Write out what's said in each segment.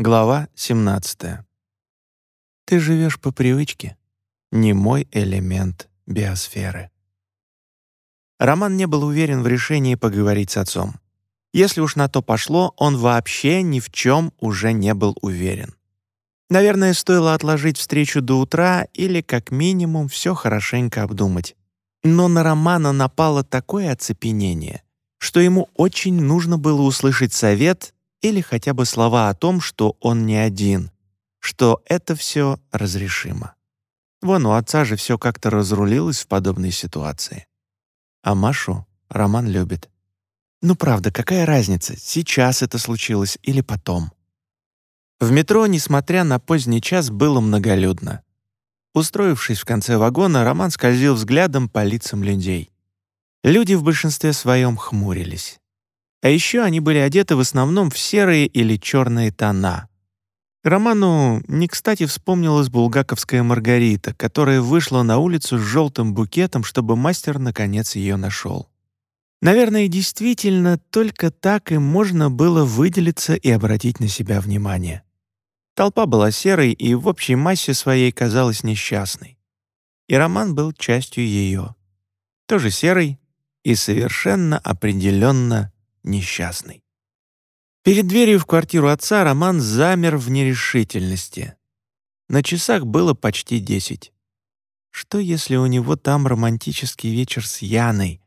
Глава 17. Ты живешь по привычке. Не мой элемент биосферы. Роман не был уверен в решении поговорить с отцом. Если уж на то пошло, он вообще ни в чем уже не был уверен. Наверное, стоило отложить встречу до утра или, как минимум, все хорошенько обдумать. Но на Романа напало такое оцепенение, что ему очень нужно было услышать совет или хотя бы слова о том, что он не один, что это все разрешимо. Вон у отца же все как-то разрулилось в подобной ситуации. А Машу Роман любит. Ну правда, какая разница, сейчас это случилось или потом? В метро, несмотря на поздний час, было многолюдно. Устроившись в конце вагона, Роман скользил взглядом по лицам людей. Люди в большинстве своем хмурились. А еще они были одеты в основном в серые или черные тона. Роману не кстати вспомнилась булгаковская Маргарита, которая вышла на улицу с желтым букетом, чтобы мастер наконец ее нашел. Наверное, действительно, только так и можно было выделиться и обратить на себя внимание. Толпа была серой и в общей массе своей казалась несчастной. И Роман был частью ее. Тоже серой и совершенно определенно несчастный. Перед дверью в квартиру отца Роман замер в нерешительности. На часах было почти десять. Что, если у него там романтический вечер с Яной?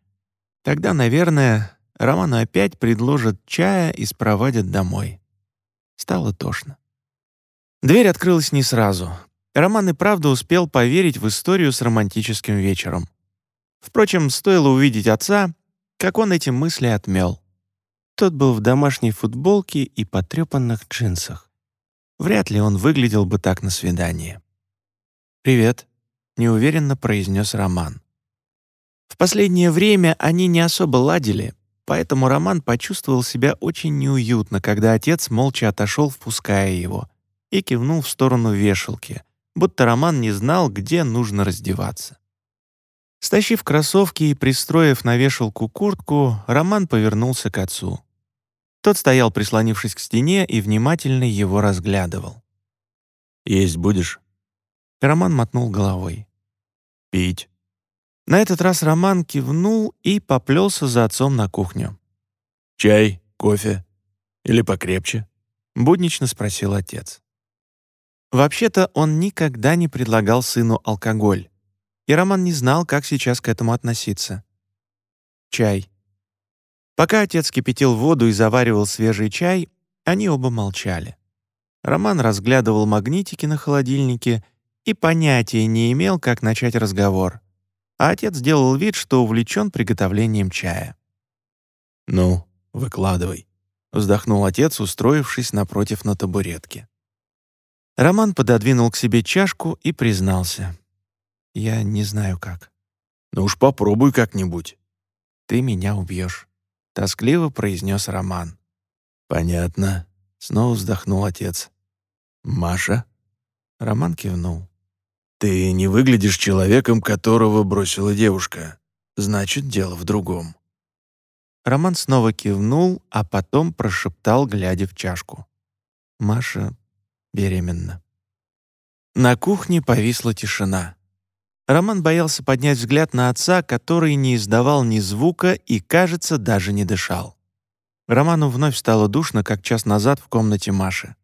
Тогда, наверное, Роману опять предложат чая и спровадят домой. Стало тошно. Дверь открылась не сразу. Роман и правда успел поверить в историю с романтическим вечером. Впрочем, стоило увидеть отца, как он эти мысли отмел. Тот был в домашней футболке и потрепанных джинсах. Вряд ли он выглядел бы так на свидании. «Привет», — неуверенно произнес Роман. В последнее время они не особо ладили, поэтому Роман почувствовал себя очень неуютно, когда отец молча отошел, впуская его, и кивнул в сторону вешалки, будто Роман не знал, где нужно раздеваться. Стащив кроссовки и пристроив на вешалку куртку, Роман повернулся к отцу. Тот стоял, прислонившись к стене, и внимательно его разглядывал. «Есть будешь?» Роман мотнул головой. «Пить?» На этот раз Роман кивнул и поплелся за отцом на кухню. «Чай? Кофе? Или покрепче?» — буднично спросил отец. Вообще-то он никогда не предлагал сыну алкоголь, и Роман не знал, как сейчас к этому относиться. «Чай», Пока отец кипятил воду и заваривал свежий чай, они оба молчали. Роман разглядывал магнитики на холодильнике и понятия не имел, как начать разговор. А отец делал вид, что увлечен приготовлением чая. «Ну, выкладывай», — вздохнул отец, устроившись напротив на табуретке. Роман пододвинул к себе чашку и признался. «Я не знаю как». «Ну уж попробуй как-нибудь». «Ты меня убьешь». — тоскливо произнес Роман. «Понятно», — снова вздохнул отец. «Маша?» Роман кивнул. «Ты не выглядишь человеком, которого бросила девушка. Значит, дело в другом». Роман снова кивнул, а потом прошептал, глядя в чашку. «Маша беременна». На кухне повисла тишина. Роман боялся поднять взгляд на отца, который не издавал ни звука и, кажется, даже не дышал. Роману вновь стало душно, как час назад в комнате Маши.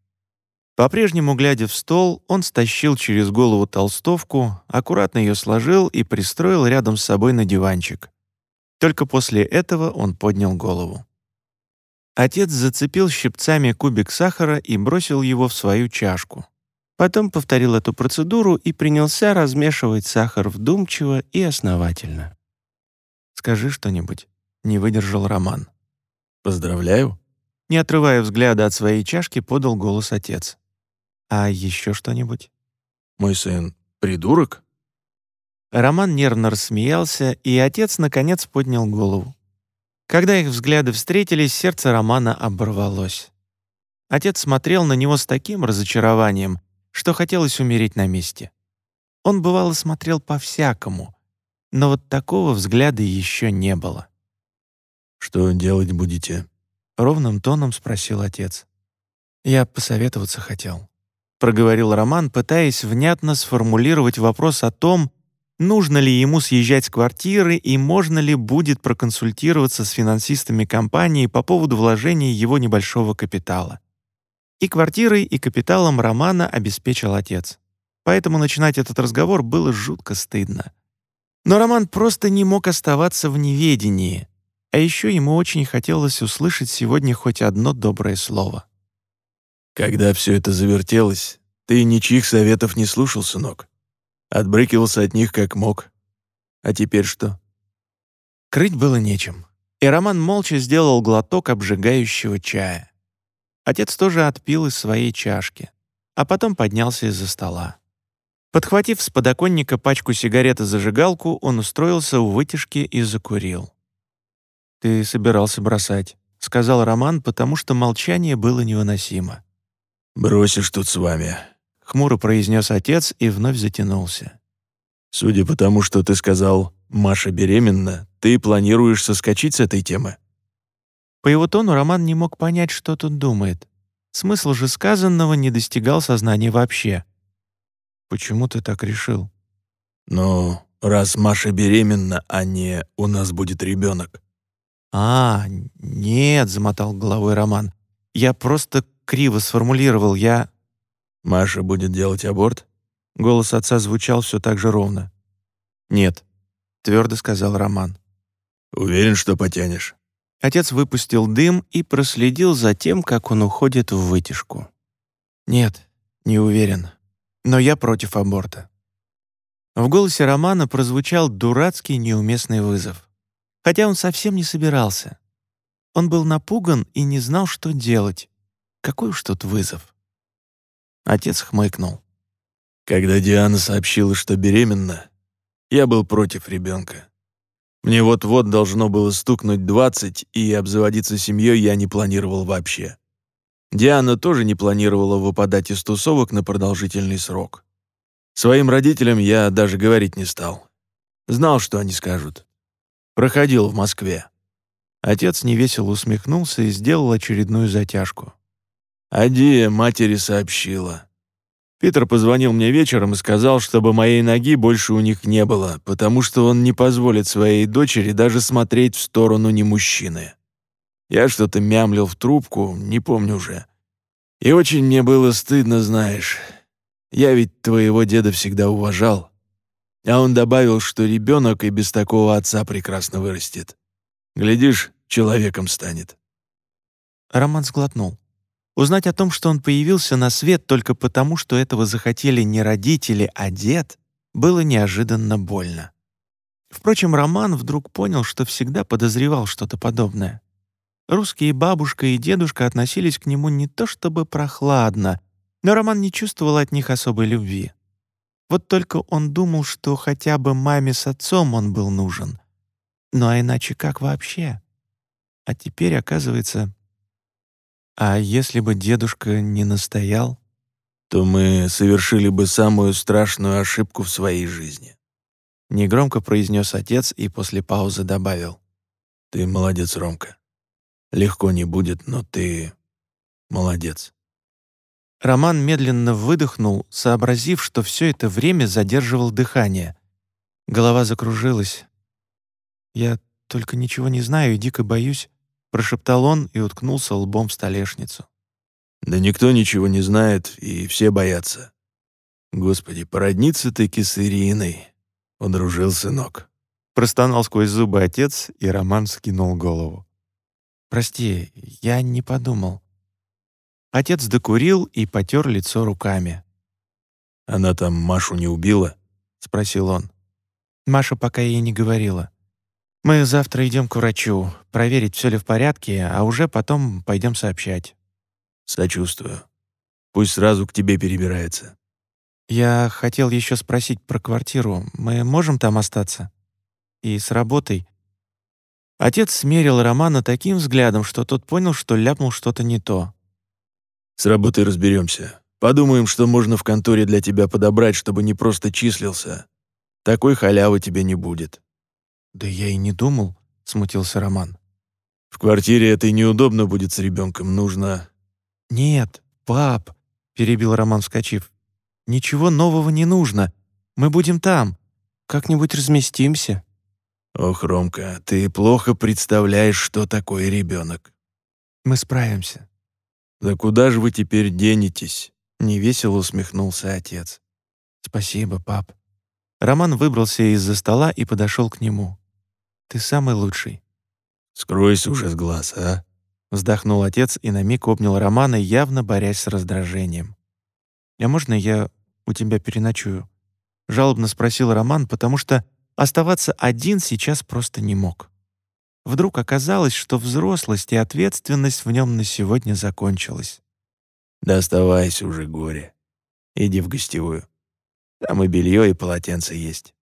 По-прежнему, глядя в стол, он стащил через голову толстовку, аккуратно ее сложил и пристроил рядом с собой на диванчик. Только после этого он поднял голову. Отец зацепил щипцами кубик сахара и бросил его в свою чашку. Потом повторил эту процедуру и принялся размешивать сахар вдумчиво и основательно. «Скажи что-нибудь», — не выдержал Роман. «Поздравляю», — не отрывая взгляда от своей чашки, подал голос отец. «А еще что-нибудь?» «Мой сын придурок?» Роман нервно рассмеялся, и отец, наконец, поднял голову. Когда их взгляды встретились, сердце Романа оборвалось. Отец смотрел на него с таким разочарованием, что хотелось умереть на месте. Он бывало смотрел по-всякому, но вот такого взгляда еще не было. «Что делать будете?» — ровным тоном спросил отец. Я посоветоваться хотел. Проговорил Роман, пытаясь внятно сформулировать вопрос о том, нужно ли ему съезжать с квартиры и можно ли будет проконсультироваться с финансистами компании по поводу вложения его небольшого капитала. И квартирой, и капиталом Романа обеспечил отец. Поэтому начинать этот разговор было жутко стыдно. Но Роман просто не мог оставаться в неведении, а еще ему очень хотелось услышать сегодня хоть одно доброе слово. «Когда все это завертелось, ты ничьих советов не слушал, сынок. Отбрыкивался от них как мог. А теперь что?» Крыть было нечем, и Роман молча сделал глоток обжигающего чая. Отец тоже отпил из своей чашки, а потом поднялся из-за стола. Подхватив с подоконника пачку сигарет и зажигалку, он устроился у вытяжки и закурил. «Ты собирался бросать», — сказал Роман, потому что молчание было невыносимо. «Бросишь тут с вами», — хмуро произнес отец и вновь затянулся. «Судя по тому, что ты сказал, Маша беременна, ты планируешь соскочить с этой темы?» По его тону Роман не мог понять, что тут думает. Смысл же сказанного не достигал сознания вообще. «Почему ты так решил?» «Ну, раз Маша беременна, а не «у нас будет ребенок». «А, нет», — замотал головой Роман. «Я просто криво сформулировал, я...» «Маша будет делать аборт?» Голос отца звучал все так же ровно. «Нет», — твердо сказал Роман. «Уверен, что потянешь?» Отец выпустил дым и проследил за тем, как он уходит в вытяжку. «Нет, не уверен но я против аборта». В голосе Романа прозвучал дурацкий неуместный вызов. Хотя он совсем не собирался. Он был напуган и не знал, что делать. Какой уж тут вызов. Отец хмыкнул. Когда Диана сообщила, что беременна, я был против ребенка. Мне вот-вот должно было стукнуть двадцать, и обзаводиться семьей я не планировал вообще. Диана тоже не планировала выпадать из тусовок на продолжительный срок. Своим родителям я даже говорить не стал. Знал, что они скажут. Проходил в Москве. Отец невесело усмехнулся и сделал очередную затяжку. Адия матери сообщила. Питер позвонил мне вечером и сказал, чтобы моей ноги больше у них не было, потому что он не позволит своей дочери даже смотреть в сторону не мужчины. Я что-то мямлил в трубку, не помню уже. И очень мне было стыдно, знаешь. Я ведь твоего деда всегда уважал. А он добавил, что ребенок и без такого отца прекрасно вырастет. Глядишь, человеком станет. Роман сглотнул. Узнать о том, что он появился на свет только потому, что этого захотели не родители, а дед, было неожиданно больно. Впрочем, Роман вдруг понял, что всегда подозревал что-то подобное. Русские бабушка и дедушка относились к нему не то чтобы прохладно, но Роман не чувствовал от них особой любви. Вот только он думал, что хотя бы маме с отцом он был нужен. Ну а иначе как вообще? А теперь, оказывается... А если бы дедушка не настоял? То мы совершили бы самую страшную ошибку в своей жизни. Негромко произнес отец и после паузы добавил. Ты молодец, Ромка. Легко не будет, но ты молодец». Роман медленно выдохнул, сообразив, что все это время задерживал дыхание. Голова закружилась. «Я только ничего не знаю и дико боюсь», — прошептал он и уткнулся лбом в столешницу. «Да никто ничего не знает, и все боятся. Господи, породниться ты с Ириной. Удружил сынок». Простонал сквозь зубы отец, и Роман скинул голову. «Прости, я не подумал». Отец докурил и потер лицо руками. «Она там Машу не убила?» — спросил он. Маша пока ей не говорила. «Мы завтра идем к врачу, проверить, все ли в порядке, а уже потом пойдем сообщать». «Сочувствую. Пусть сразу к тебе перебирается». «Я хотел еще спросить про квартиру. Мы можем там остаться? И с работой. Отец смерил Романа таким взглядом, что тот понял, что ляпнул что-то не то. «С работой разберемся. Подумаем, что можно в конторе для тебя подобрать, чтобы не просто числился. Такой халявы тебе не будет». «Да я и не думал», — смутился Роман. «В квартире это и неудобно будет с ребенком, нужно...» «Нет, «Пап», — перебил Роман, вскочив, — «ничего нового не нужно. Мы будем там. Как-нибудь разместимся». «Ох, Ромка, ты плохо представляешь, что такое ребенок. «Мы справимся». «Да куда же вы теперь денетесь?» — невесело усмехнулся отец. «Спасибо, пап». Роман выбрался из-за стола и подошел к нему. «Ты самый лучший». «Скройся уже с глаз, а?» Вздохнул отец и на миг обнял Романа, явно борясь с раздражением. «А можно я у тебя переночую?» Жалобно спросил Роман, потому что оставаться один сейчас просто не мог. Вдруг оказалось, что взрослость и ответственность в нем на сегодня закончилась. «Да оставайся уже, горе. Иди в гостевую. Там и белье, и полотенце есть».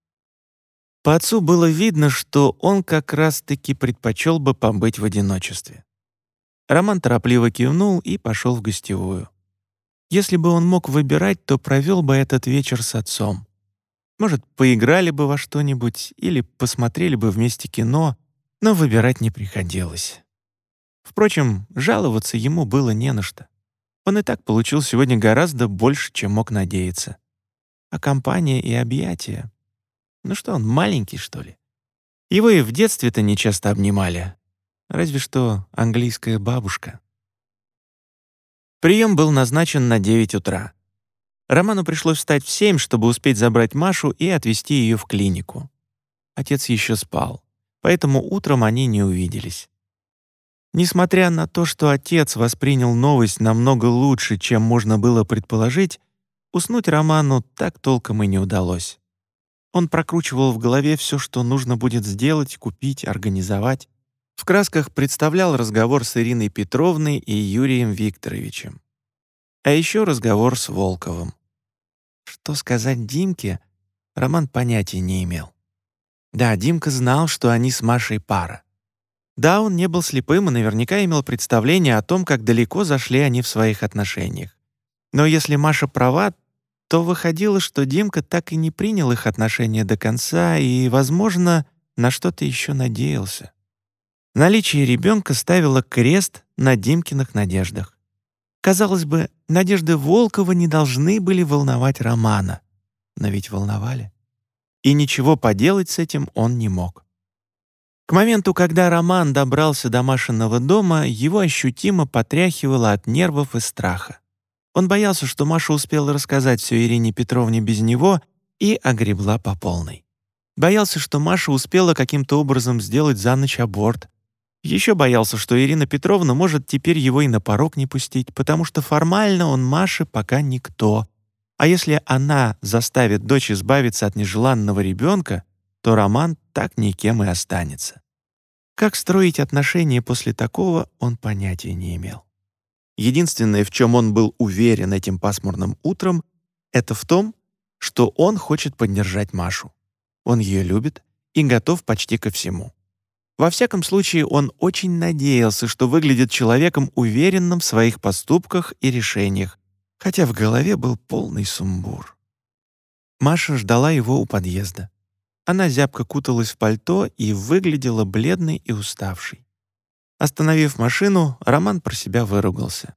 По отцу было видно, что он как раз-таки предпочел бы побыть в одиночестве. Роман торопливо кивнул и пошел в гостевую. Если бы он мог выбирать, то провел бы этот вечер с отцом. Может, поиграли бы во что-нибудь или посмотрели бы вместе кино, но выбирать не приходилось. Впрочем, жаловаться ему было не на что. Он и так получил сегодня гораздо больше, чем мог надеяться. А компания и объятия... Ну что он, маленький, что ли? Его и в детстве-то нечасто обнимали, Разве что английская бабушка. Прием был назначен на 9 утра. Роману пришлось встать в 7, чтобы успеть забрать Машу и отвезти ее в клинику. Отец еще спал, поэтому утром они не увиделись. Несмотря на то, что отец воспринял новость намного лучше, чем можно было предположить, уснуть Роману так толком и не удалось. Он прокручивал в голове все, что нужно будет сделать, купить, организовать. В красках представлял разговор с Ириной Петровной и Юрием Викторовичем. А еще разговор с Волковым. Что сказать Димке, Роман понятия не имел. Да, Димка знал, что они с Машей пара. Да, он не был слепым и наверняка имел представление о том, как далеко зашли они в своих отношениях. Но если Маша права, то выходило, что Димка так и не принял их отношения до конца и, возможно, на что-то еще надеялся. Наличие ребенка ставило крест на Димкиных надеждах. Казалось бы, надежды Волкова не должны были волновать Романа. Но ведь волновали. И ничего поделать с этим он не мог. К моменту, когда Роман добрался до Машиного дома, его ощутимо потряхивало от нервов и страха. Он боялся, что Маша успела рассказать все Ирине Петровне без него и огребла по полной. Боялся, что Маша успела каким-то образом сделать за ночь аборт, еще боялся, что Ирина Петровна может теперь его и на порог не пустить, потому что формально он Маше пока никто. А если она заставит дочь избавиться от нежеланного ребенка, то Роман так никем и останется. Как строить отношения после такого, он понятия не имел. Единственное, в чем он был уверен этим пасмурным утром, это в том, что он хочет поддержать Машу. Он ее любит и готов почти ко всему. Во всяком случае, он очень надеялся, что выглядит человеком, уверенным в своих поступках и решениях, хотя в голове был полный сумбур. Маша ждала его у подъезда. Она зябко куталась в пальто и выглядела бледной и уставшей. Остановив машину, Роман про себя выругался.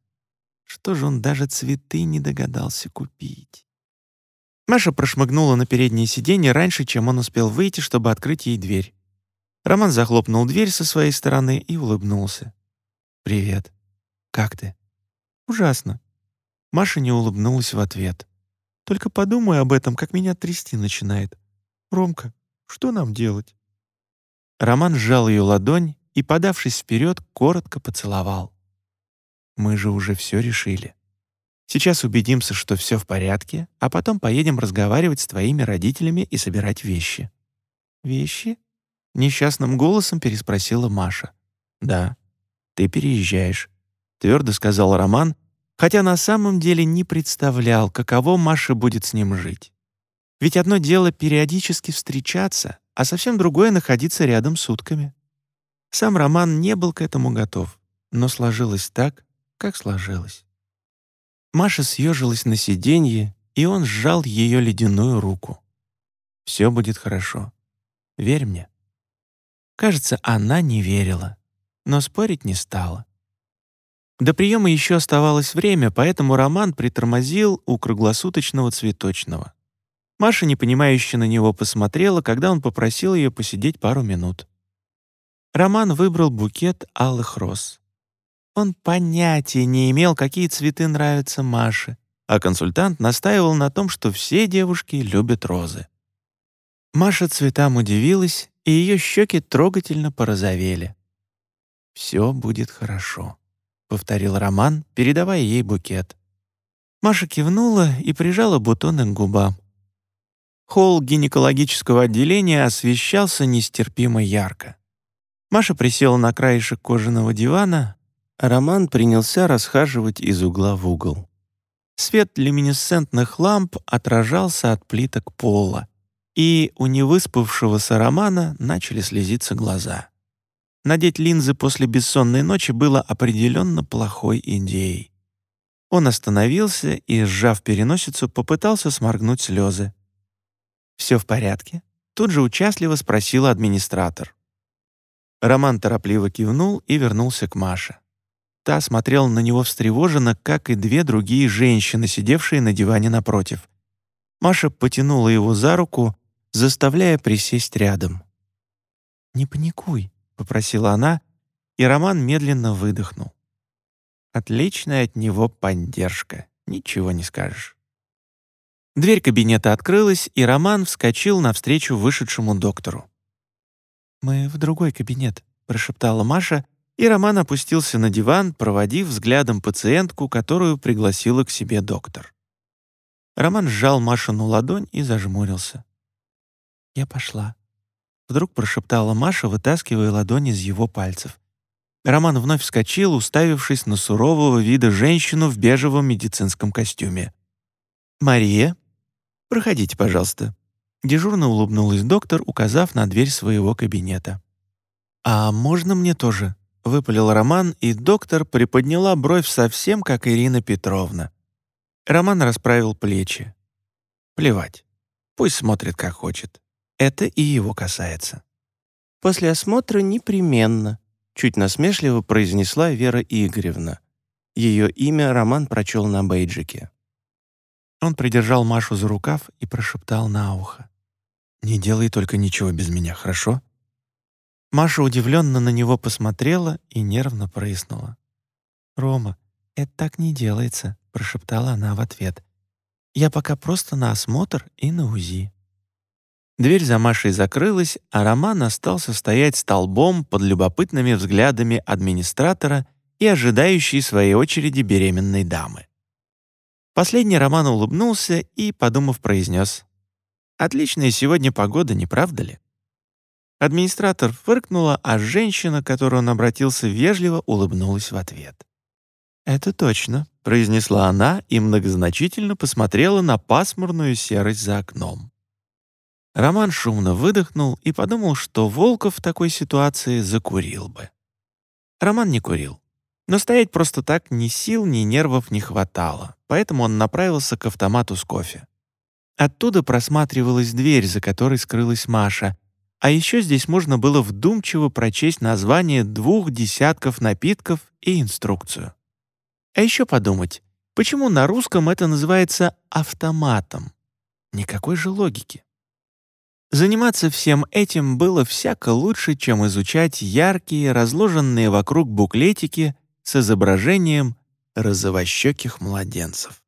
Что же он даже цветы не догадался купить? Маша прошмыгнула на переднее сиденье раньше, чем он успел выйти, чтобы открыть ей дверь. Роман захлопнул дверь со своей стороны и улыбнулся. «Привет. Как ты?» «Ужасно». Маша не улыбнулась в ответ. «Только подумай об этом, как меня трясти начинает. Ромка, что нам делать?» Роман сжал ее ладонь и, подавшись вперед, коротко поцеловал. «Мы же уже все решили. Сейчас убедимся, что все в порядке, а потом поедем разговаривать с твоими родителями и собирать вещи». «Вещи?» Несчастным голосом переспросила Маша. «Да, ты переезжаешь», — твердо сказал Роман, хотя на самом деле не представлял, каково Маше будет с ним жить. Ведь одно дело периодически встречаться, а совсем другое — находиться рядом сутками. Сам Роман не был к этому готов, но сложилось так, как сложилось. Маша съежилась на сиденье, и он сжал ее ледяную руку. «Все будет хорошо. Верь мне». Кажется, она не верила, но спорить не стала. До приема еще оставалось время, поэтому Роман притормозил у круглосуточного цветочного. Маша непонимающе на него посмотрела, когда он попросил ее посидеть пару минут. Роман выбрал букет алых роз. Он понятия не имел, какие цветы нравятся Маше, а консультант настаивал на том, что все девушки любят розы. Маша цветам удивилась, и ее щеки трогательно порозовели. «Все будет хорошо», — повторил Роман, передавая ей букет. Маша кивнула и прижала бутоны к губам. Холл гинекологического отделения освещался нестерпимо ярко. Маша присела на краешек кожаного дивана, а Роман принялся расхаживать из угла в угол. Свет люминесцентных ламп отражался от плиток пола, и у невыспавшегося Романа начали слезиться глаза. Надеть линзы после бессонной ночи было определенно плохой идеей. Он остановился и, сжав переносицу, попытался сморгнуть слезы. «Все в порядке?» — тут же участливо спросила администратор. Роман торопливо кивнул и вернулся к Маше. Та смотрела на него встревоженно, как и две другие женщины, сидевшие на диване напротив. Маша потянула его за руку, заставляя присесть рядом. «Не паникуй», — попросила она, и Роман медленно выдохнул. Отличная от него поддержка, ничего не скажешь. Дверь кабинета открылась, и Роман вскочил навстречу вышедшему доктору. «Мы в другой кабинет», — прошептала Маша, и Роман опустился на диван, проводив взглядом пациентку, которую пригласила к себе доктор. Роман сжал Машину ладонь и зажмурился. «Я пошла», — вдруг прошептала Маша, вытаскивая ладонь из его пальцев. Роман вновь вскочил, уставившись на сурового вида женщину в бежевом медицинском костюме. «Мария, проходите, пожалуйста», Дежурно улыбнулась доктор, указав на дверь своего кабинета. «А можно мне тоже?» — выпалил Роман, и доктор приподняла бровь совсем как Ирина Петровна. Роман расправил плечи. «Плевать. Пусть смотрит, как хочет. Это и его касается». «После осмотра непременно», — чуть насмешливо произнесла Вера Игоревна. Ее имя Роман прочел на бейджике. Он придержал Машу за рукав и прошептал на ухо. «Не делай только ничего без меня, хорошо?» Маша удивленно на него посмотрела и нервно прыснула. «Рома, это так не делается», — прошептала она в ответ. «Я пока просто на осмотр и на УЗИ». Дверь за Машей закрылась, а Роман остался стоять столбом под любопытными взглядами администратора и ожидающей своей очереди беременной дамы. Последний Роман улыбнулся и, подумав, произнес. «Отличная сегодня погода, не правда ли?» Администратор фыркнула, а женщина, к которой он обратился, вежливо улыбнулась в ответ. «Это точно», — произнесла она и многозначительно посмотрела на пасмурную серость за окном. Роман шумно выдохнул и подумал, что Волков в такой ситуации закурил бы. Роман не курил. Но стоять просто так ни сил, ни нервов не хватало, поэтому он направился к автомату с кофе. Оттуда просматривалась дверь, за которой скрылась Маша, а еще здесь можно было вдумчиво прочесть название двух десятков напитков и инструкцию. А еще подумать, почему на русском это называется автоматом? Никакой же логики. Заниматься всем этим было всяко лучше, чем изучать яркие, разложенные вокруг буклетики с изображением розовощеких младенцев.